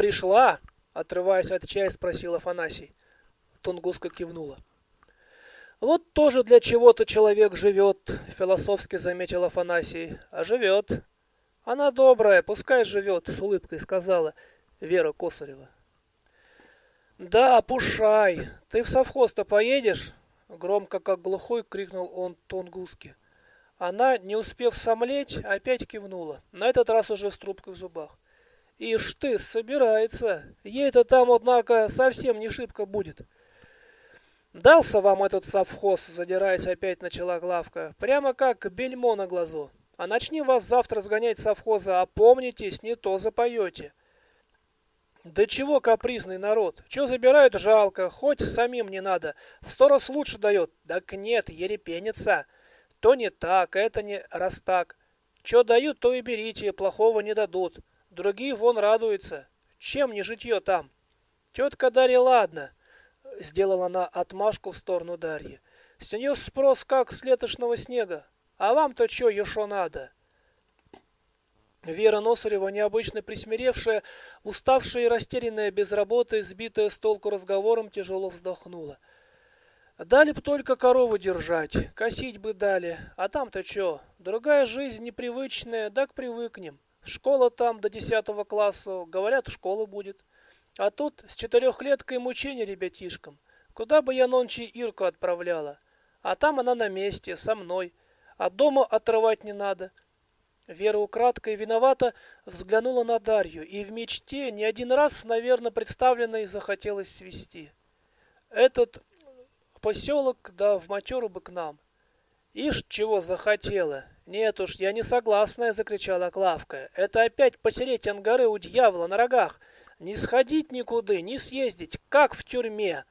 пришла?» — отрываясь от чая, спросил Афанасий. Тунгуска кивнула. «Вот тоже для чего-то человек живет», — философски заметил Афанасий. «А живет. Она добрая, пускай живет», — с улыбкой сказала Вера Косарева. «Да, Пушай, ты в совхоз-то поедешь?» Громко, как глухой, крикнул он Тунгуске. Она, не успев сомлеть, опять кивнула, на этот раз уже с трубкой в зубах. «Ишь ты, собирается. Ей-то там, однако, совсем не шибко будет». «Дался вам этот совхоз», — задираясь опять начала главка, «прямо как бельмо на глазу. А начни вас завтра сгонять совхоза, опомнитесь, не то запоете». «Да чего капризный народ? Че забирают, жалко, хоть самим не надо. В сто раз лучше дает. Так нет, ерепенится». То не так, это не раз так. Че дают, то и берите, плохого не дадут. Другие вон радуются. Чем не житье там? Тетка Дарья, ладно. Сделала она отмашку в сторону Дарьи. С нее спрос как с летошного снега. А вам-то че еще надо? Вера Носарева, необычно присмиревшая, уставшая и растерянная без работы, сбитая с толку разговором, тяжело вздохнула. — Дали б только корову держать, косить бы дали, а там-то чё, другая жизнь непривычная, так привыкнем. Школа там до десятого класса, говорят, школа будет. А тут с четырехлеткой мучения ребятишкам. Куда бы я нонче Ирку отправляла? А там она на месте, со мной. А дома отрывать не надо. Вера украдкой виновата взглянула на Дарью, и в мечте не один раз, наверное, представленной захотелось свести. Этот поселок, да в матеру бы к нам. Ишь, чего захотела. Нет уж, я не согласная, закричала Клавка. Это опять посереть ангары у дьявола на рогах. Не сходить никуда, не съездить, как в тюрьме.